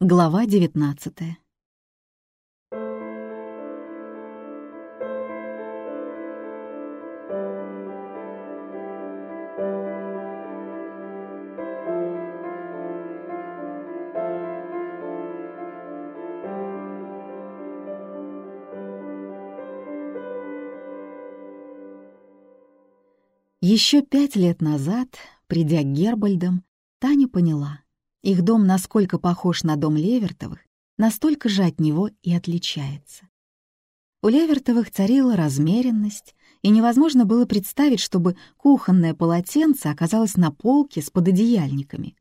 Глава девятнадцатая. Еще пять лет назад, придя к Гербальдам, Таня поняла, их дом насколько похож на дом Левертовых, настолько же от него и отличается. У Левертовых царила размеренность, и невозможно было представить, чтобы кухонное полотенце оказалось на полке с пододеяльниками.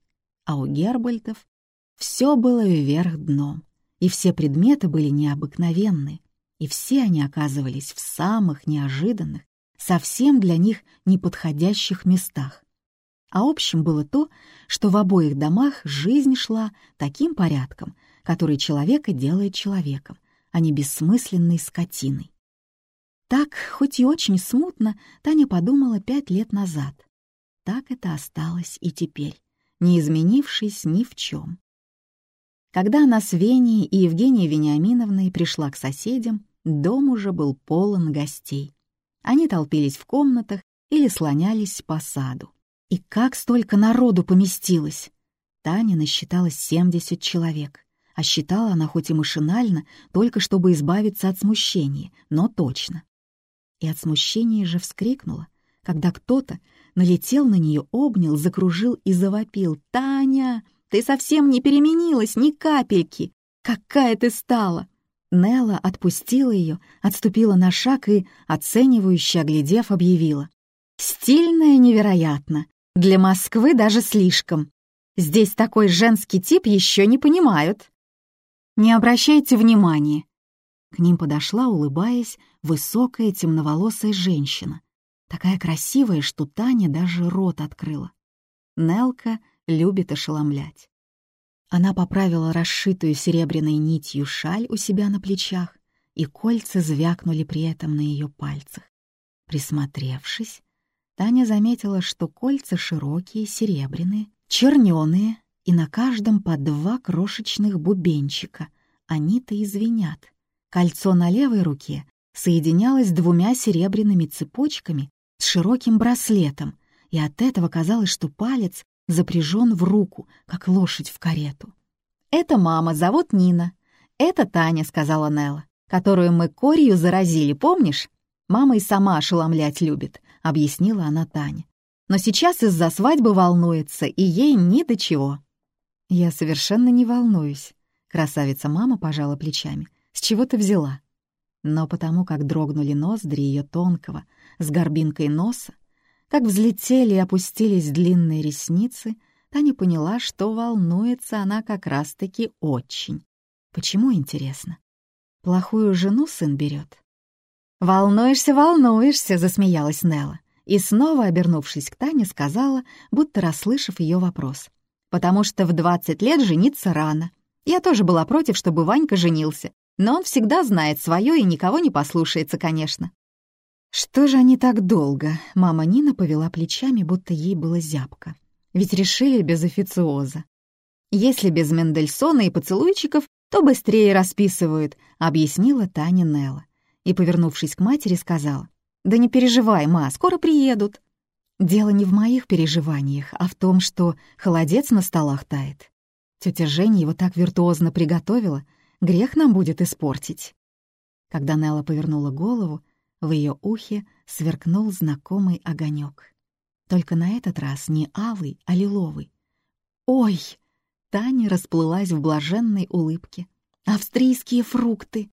А у Гербальдов все было вверх дном, и все предметы были необыкновенны, и все они оказывались в самых неожиданных, совсем для них неподходящих местах. А общим было то, что в обоих домах жизнь шла таким порядком, который человека делает человеком, а не бессмысленной скотиной. Так, хоть и очень смутно, Таня подумала пять лет назад. Так это осталось и теперь, не изменившись ни в чем. Когда она с Веней и Евгенией Вениаминовной пришла к соседям, дом уже был полон гостей. Они толпились в комнатах или слонялись по саду. И как столько народу поместилось? Таня насчитала 70 человек, а считала она хоть и машинально, только чтобы избавиться от смущения, но точно. И от смущения же вскрикнула, когда кто-то налетел на нее, обнял, закружил и завопил. «Таня, ты совсем не переменилась ни капельки! Какая ты стала!» Нелла отпустила ее, отступила на шаг и, оценивающе оглядев, объявила. «Стильная невероятно! Для Москвы даже слишком. Здесь такой женский тип еще не понимают. Не обращайте внимания». К ним подошла, улыбаясь, высокая темноволосая женщина. Такая красивая, что Таня даже рот открыла. Нелка любит ошеломлять. Она поправила расшитую серебряной нитью шаль у себя на плечах, и кольца звякнули при этом на ее пальцах. Присмотревшись, Таня заметила, что кольца широкие, серебряные, черненые, и на каждом по два крошечных бубенчика. Они-то и. Кольцо на левой руке соединялось двумя серебряными цепочками с широким браслетом, и от этого казалось, что палец запряжен в руку, как лошадь в карету. «Это мама, зовут Нина. Это Таня», — сказала Нелла, «которую мы корью заразили, помнишь? Мама и сама ошеломлять любит», — объяснила она Тане. «Но сейчас из-за свадьбы волнуется, и ей ни до чего». «Я совершенно не волнуюсь», — красавица-мама пожала плечами. «С чего ты взяла?» Но потому как дрогнули ноздри ее тонкого, с горбинкой носа, как взлетели и опустились длинные ресницы, Таня поняла, что волнуется она как раз-таки очень. Почему, интересно? Плохую жену сын берет? «Волнуешься, волнуешься», — засмеялась Нелла. И снова, обернувшись к Тане, сказала, будто расслышав ее вопрос. «Потому что в двадцать лет жениться рано. Я тоже была против, чтобы Ванька женился, но он всегда знает свое и никого не послушается, конечно. Что же они так долго? Мама Нина повела плечами, будто ей было зябко. Ведь решили без официоза. Если без Мендельсона и поцелуйчиков, то быстрее расписывают, объяснила Таня Нелла. И, повернувшись к матери, сказала, «Да не переживай, ма, скоро приедут». Дело не в моих переживаниях, а в том, что холодец на столах тает. Тетя Женя его так виртуозно приготовила, грех нам будет испортить. Когда Нелла повернула голову, в ее ухе сверкнул знакомый огонек. Только на этот раз не алый, а лиловый. «Ой!» — Таня расплылась в блаженной улыбке. «Австрийские фрукты!»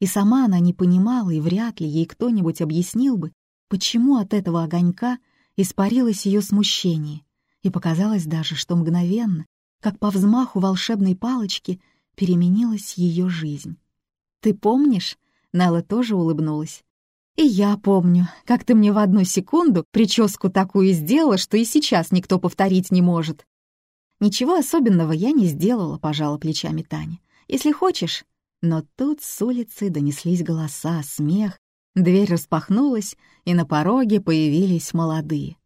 И сама она не понимала, и вряд ли ей кто-нибудь объяснил бы, почему от этого огонька испарилось ее смущение, и показалось даже, что мгновенно, как по взмаху волшебной палочки, переменилась ее жизнь. «Ты помнишь?» — Нелла тоже улыбнулась. И я помню, как ты мне в одну секунду прическу такую сделала, что и сейчас никто повторить не может. Ничего особенного я не сделала, пожала плечами Таня. Если хочешь. Но тут с улицы донеслись голоса, смех, дверь распахнулась, и на пороге появились молодые.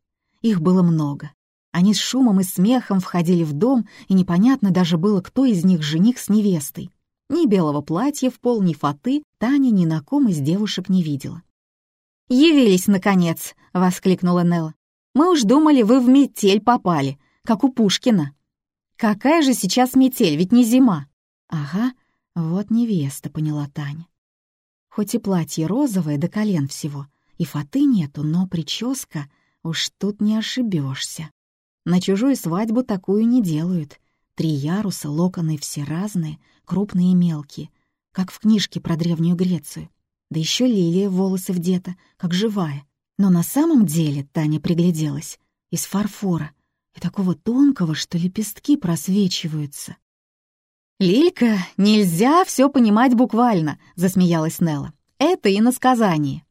Их было много. Они с шумом и смехом входили в дом, и непонятно даже было, кто из них жених с невестой. Ни белого платья в пол, ни фаты Таня ни на ком из девушек не видела. «Явились, наконец!» — воскликнула Нелла. «Мы уж думали, вы в метель попали, как у Пушкина». «Какая же сейчас метель, ведь не зима!» «Ага, вот невеста», — поняла Таня. Хоть и платье розовое до колен всего, и фаты нету, но прическа, уж тут не ошибешься. На чужую свадьбу такую не делают. Три яруса, локоны все разные, крупные и мелкие, как в книжке про Древнюю Грецию. Да еще лилия волосы вдета, как живая. Но на самом деле Таня пригляделась из фарфора и такого тонкого, что лепестки просвечиваются. «Лилька, нельзя все понимать буквально», — засмеялась Нелла. «Это иносказание».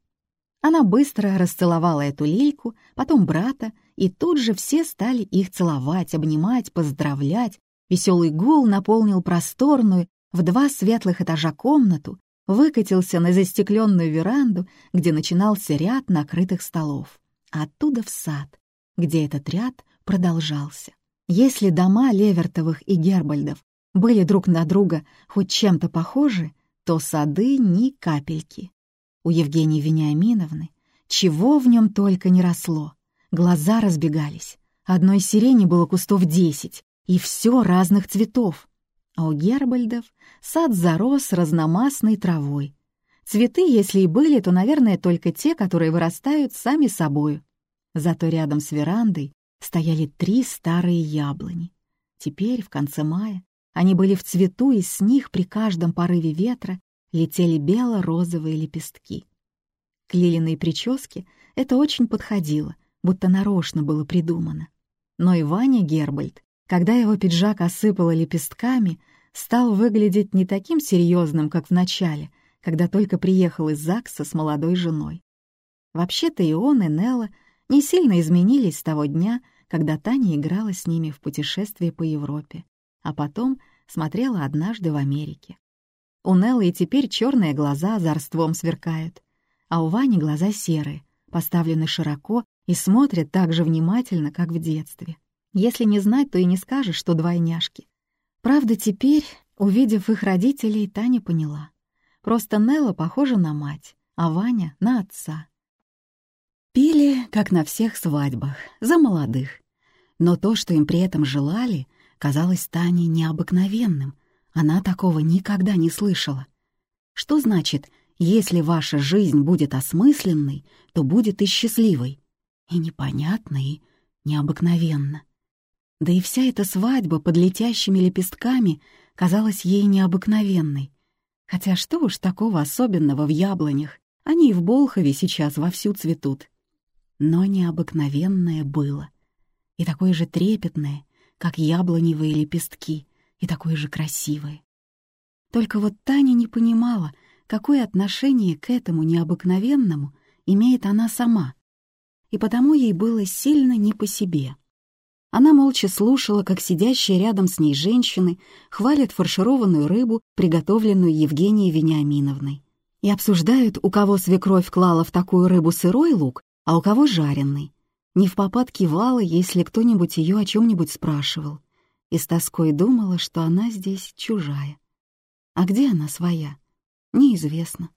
Она быстро расцеловала эту лильку, потом брата, и тут же все стали их целовать, обнимать, поздравлять. Веселый гул наполнил просторную, в два светлых этажа комнату, выкатился на застекленную веранду, где начинался ряд накрытых столов, а оттуда в сад, где этот ряд продолжался. Если дома Левертовых и Гербальдов были друг на друга хоть чем-то похожи, то сады ни капельки. У Евгении Вениаминовны чего в нем только не росло. Глаза разбегались. Одной сирени было кустов десять, и все разных цветов. А у Гербальдов сад зарос разномастной травой. Цветы, если и были, то, наверное, только те, которые вырастают сами собою. Зато рядом с верандой стояли три старые яблони. Теперь, в конце мая, они были в цвету, и с них при каждом порыве ветра летели бело-розовые лепестки. К Лилиной прическе это очень подходило, будто нарочно было придумано. Но и Ваня Гербальд, когда его пиджак осыпало лепестками, стал выглядеть не таким серьезным, как в начале, когда только приехал из ЗАГСа с молодой женой. Вообще-то и он, и Нелла не сильно изменились с того дня, когда Таня играла с ними в путешествие по Европе, а потом смотрела однажды в Америке. У Неллы теперь черные глаза озорством сверкают, а у Вани глаза серые, поставлены широко и смотрят так же внимательно, как в детстве. Если не знать, то и не скажешь, что двойняшки. Правда, теперь, увидев их родителей, Таня поняла. Просто Нелла похожа на мать, а Ваня — на отца. Пили, как на всех свадьбах, за молодых. Но то, что им при этом желали, казалось Тане необыкновенным. Она такого никогда не слышала. Что значит если ваша жизнь будет осмысленной, то будет и счастливой, и непонятной, и необыкновенно. Да и вся эта свадьба под летящими лепестками казалась ей необыкновенной. Хотя что уж такого особенного в яблонях, они и в Болхове сейчас вовсю цветут. Но необыкновенное было. И такое же трепетное, как яблоневые лепестки, и такое же красивое. Только вот Таня не понимала, какое отношение к этому необыкновенному имеет она сама, и потому ей было сильно не по себе. Она молча слушала, как сидящие рядом с ней женщины хвалят фаршированную рыбу, приготовленную Евгенией Вениаминовной, и обсуждают, у кого свекровь клала в такую рыбу сырой лук, а у кого жареный. Не в попад кивала, если кто-нибудь ее о чем-нибудь спрашивал, и с тоской думала, что она здесь чужая. А где она своя? Неизвестно.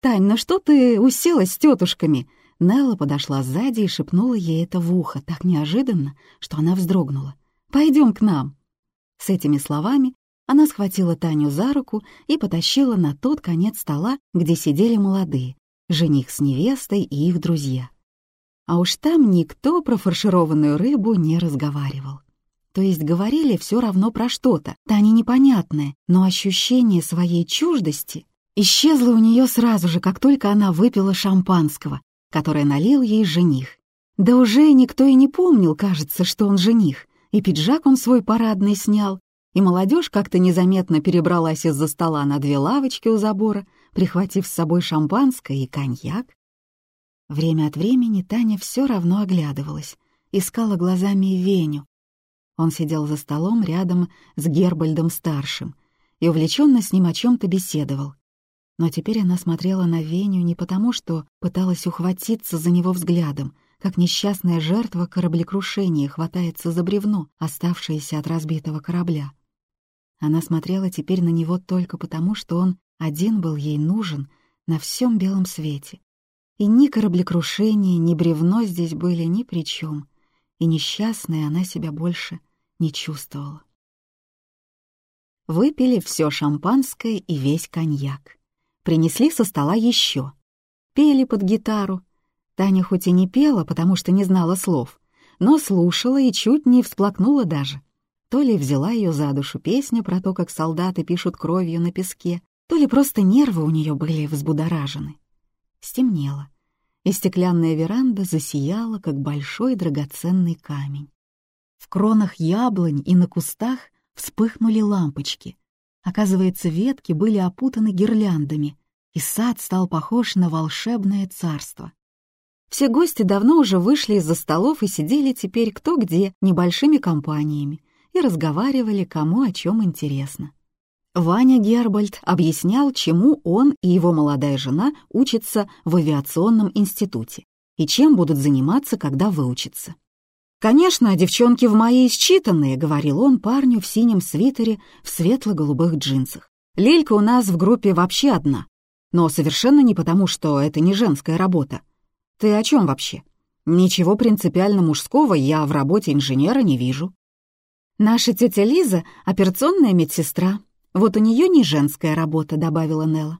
«Тань, ну что ты уселась с тетушками?» Нелла подошла сзади и шепнула ей это в ухо так неожиданно, что она вздрогнула. «Пойдем к нам». С этими словами она схватила Таню за руку и потащила на тот конец стола, где сидели молодые, жених с невестой и их друзья. А уж там никто про фаршированную рыбу не разговаривал. То есть говорили все равно про что-то, Тане непонятное, но ощущение своей чуждости исчезло у нее сразу же, как только она выпила шампанского, которое налил ей жених. Да уже никто и не помнил, кажется, что он жених, и пиджак он свой парадный снял, и молодежь как-то незаметно перебралась из-за стола на две лавочки у забора, прихватив с собой шампанское и коньяк. Время от времени Таня все равно оглядывалась, искала глазами Веню, он сидел за столом рядом с Гербальдом-старшим и увлеченно с ним о чем то беседовал. Но теперь она смотрела на Веню не потому, что пыталась ухватиться за него взглядом, как несчастная жертва кораблекрушения хватается за бревно, оставшееся от разбитого корабля. Она смотрела теперь на него только потому, что он один был ей нужен на всем белом свете. И ни кораблекрушение, ни бревно здесь были ни при чем, и несчастная она себя больше не чувствовала. Выпили все шампанское и весь коньяк. Принесли со стола еще. Пели под гитару. Таня хоть и не пела, потому что не знала слов, но слушала и чуть не всплакнула даже. То ли взяла ее за душу песня про то, как солдаты пишут кровью на песке, то ли просто нервы у нее были взбудоражены. Стемнело, и стеклянная веранда засияла, как большой драгоценный камень. В кронах яблонь и на кустах вспыхнули лампочки. Оказывается, ветки были опутаны гирляндами, и сад стал похож на волшебное царство. Все гости давно уже вышли из-за столов и сидели теперь кто где небольшими компаниями и разговаривали, кому о чем интересно. Ваня Гербальд объяснял, чему он и его молодая жена учатся в авиационном институте и чем будут заниматься, когда выучатся. «Конечно, девчонки в моей считанные», — говорил он парню в синем свитере в светло-голубых джинсах. «Лелька у нас в группе вообще одна. Но совершенно не потому, что это не женская работа. Ты о чем вообще? Ничего принципиально мужского я в работе инженера не вижу». «Наша тетя Лиза — операционная медсестра. Вот у нее не женская работа», — добавила Нелла.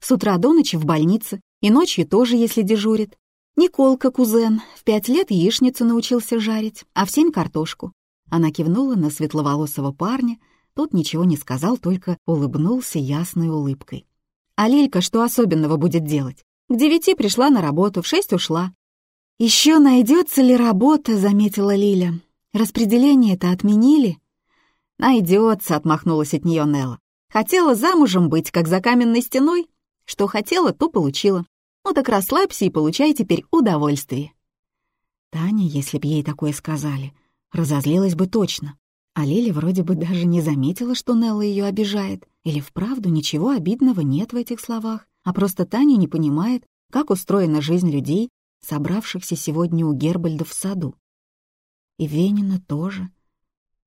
«С утра до ночи в больнице, и ночью тоже, если дежурит. Николка, кузен, в пять лет яичницу научился жарить, а в семь — картошку». Она кивнула на светловолосого парня, тот ничего не сказал, только улыбнулся ясной улыбкой. «А Лилька что особенного будет делать? К девяти пришла на работу, в шесть ушла». «Еще найдется ли работа?» — заметила Лиля. «Распределение-то отменили?» «Найдется», — отмахнулась от нее Нелла. «Хотела замужем быть, как за каменной стеной. Что хотела, то получила. Ну так расслабься и получай теперь удовольствие». Таня, если б ей такое сказали, разозлилась бы точно. А Лили вроде бы даже не заметила, что Нелла ее обижает. Или вправду ничего обидного нет в этих словах, а просто Таня не понимает, как устроена жизнь людей, собравшихся сегодня у Гербальда в саду. И Венина тоже.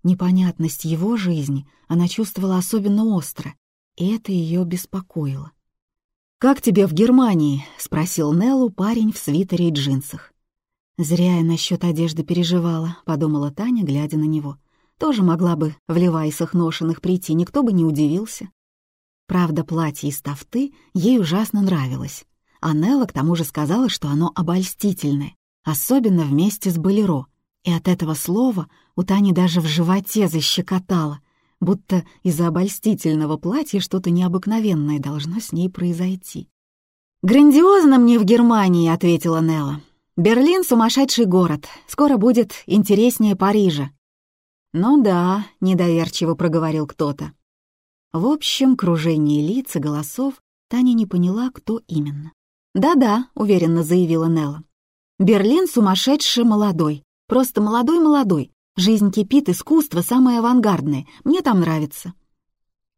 Непонятность его жизни она чувствовала особенно остро, и это ее беспокоило. «Как тебе в Германии?» — спросил Неллу парень в свитере и джинсах. «Зря я насчет одежды переживала», — подумала Таня, глядя на него. «Тоже могла бы в левайсах ношенных прийти, никто бы не удивился». Правда, платье из тафты ей ужасно нравилось. А Нелла к тому же сказала, что оно обольстительное, особенно вместе с болеро. И от этого слова у Тани даже в животе защекотало — будто из-за обольстительного платья что-то необыкновенное должно с ней произойти. «Грандиозно мне в Германии», — ответила Нелла. «Берлин — сумасшедший город. Скоро будет интереснее Парижа». «Ну да», — недоверчиво проговорил кто-то. В общем, кружение лиц и голосов Таня не поняла, кто именно. «Да-да», — уверенно заявила Нелла. «Берлин сумасшедший молодой. Просто молодой-молодой. Жизнь кипит, искусство самое авангардное. Мне там нравится».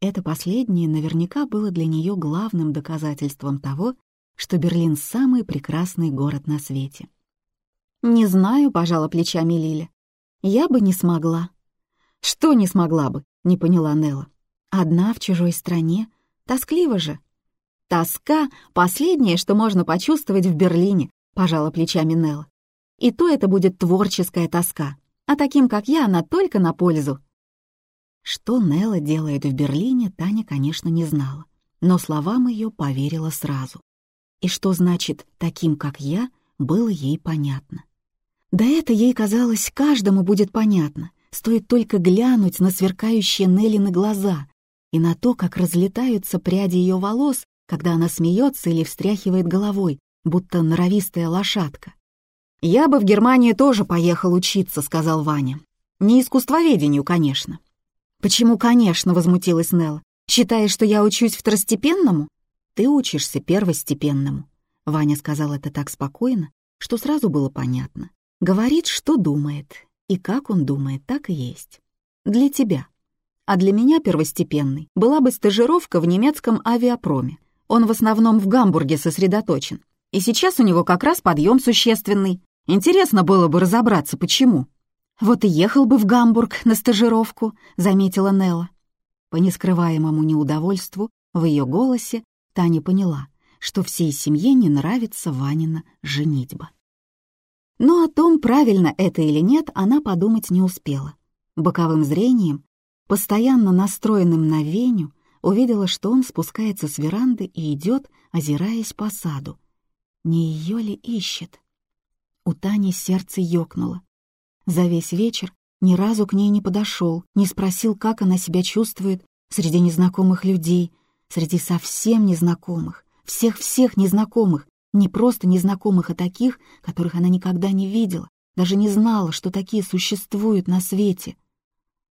Это последнее наверняка было для нее главным доказательством того, что Берлин — самый прекрасный город на свете. «Не знаю», — пожала плечами Лиля. «Я бы не смогла». «Что не смогла бы?» — не поняла Нелла. «Одна в чужой стране. Тоскливо же». «Тоска — последнее, что можно почувствовать в Берлине», — пожала плечами Нелла. «И то это будет творческая тоска а таким, как я, она только на пользу. Что Нелла делает в Берлине, Таня, конечно, не знала, но словам ее поверила сразу. И что значит «таким, как я», было ей понятно. Да это ей казалось, каждому будет понятно, стоит только глянуть на сверкающие Неллины глаза и на то, как разлетаются пряди ее волос, когда она смеется или встряхивает головой, будто норовистая лошадка. «Я бы в Германию тоже поехал учиться», — сказал Ваня. «Не искусствоведению, конечно». «Почему «конечно», — возмутилась Нелла. «Считаешь, что я учусь второстепенному?» «Ты учишься первостепенному». Ваня сказал это так спокойно, что сразу было понятно. Говорит, что думает, и как он думает, так и есть. Для тебя. А для меня первостепенный была бы стажировка в немецком авиапроме. Он в основном в Гамбурге сосредоточен. И сейчас у него как раз подъем существенный. Интересно было бы разобраться, почему. «Вот и ехал бы в Гамбург на стажировку», — заметила Нелла. По нескрываемому неудовольству в ее голосе Таня поняла, что всей семье не нравится Ванина женитьба. Но о том, правильно это или нет, она подумать не успела. Боковым зрением, постоянно настроенным на Веню, увидела, что он спускается с веранды и идет, озираясь по саду. Не ее ли ищет? У Тани сердце ёкнуло. За весь вечер ни разу к ней не подошел, не спросил, как она себя чувствует среди незнакомых людей, среди совсем незнакомых, всех-всех незнакомых, не просто незнакомых, а таких, которых она никогда не видела, даже не знала, что такие существуют на свете.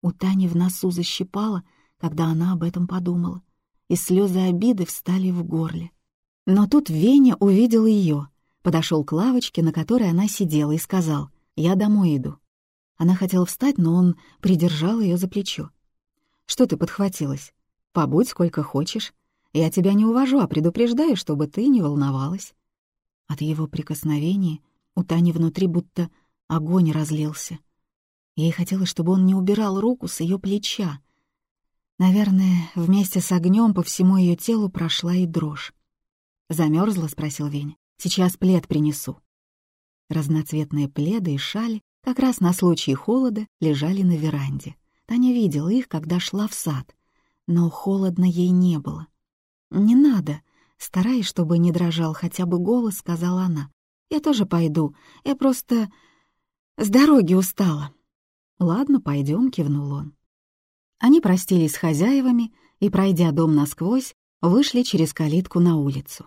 У Тани в носу защипала, когда она об этом подумала, и слезы обиды встали в горле. Но тут Веня увидел ее, подошел к лавочке, на которой она сидела, и сказал, «Я домой иду». Она хотела встать, но он придержал ее за плечо. «Что ты подхватилась? Побудь сколько хочешь. Я тебя не увожу, а предупреждаю, чтобы ты не волновалась». От его прикосновения у Тани внутри будто огонь разлился. Ей хотелось, чтобы он не убирал руку с ее плеча. Наверное, вместе с огнем по всему ее телу прошла и дрожь. Замерзла? спросил Веня. «Сейчас плед принесу». Разноцветные пледы и шали как раз на случай холода лежали на веранде. Таня видела их, когда шла в сад, но холодно ей не было. «Не надо», стараясь, чтобы не дрожал хотя бы голос, сказала она. «Я тоже пойду, я просто с дороги устала». «Ладно, пойдем», — кивнул он. Они простились с хозяевами и, пройдя дом насквозь, вышли через калитку на улицу.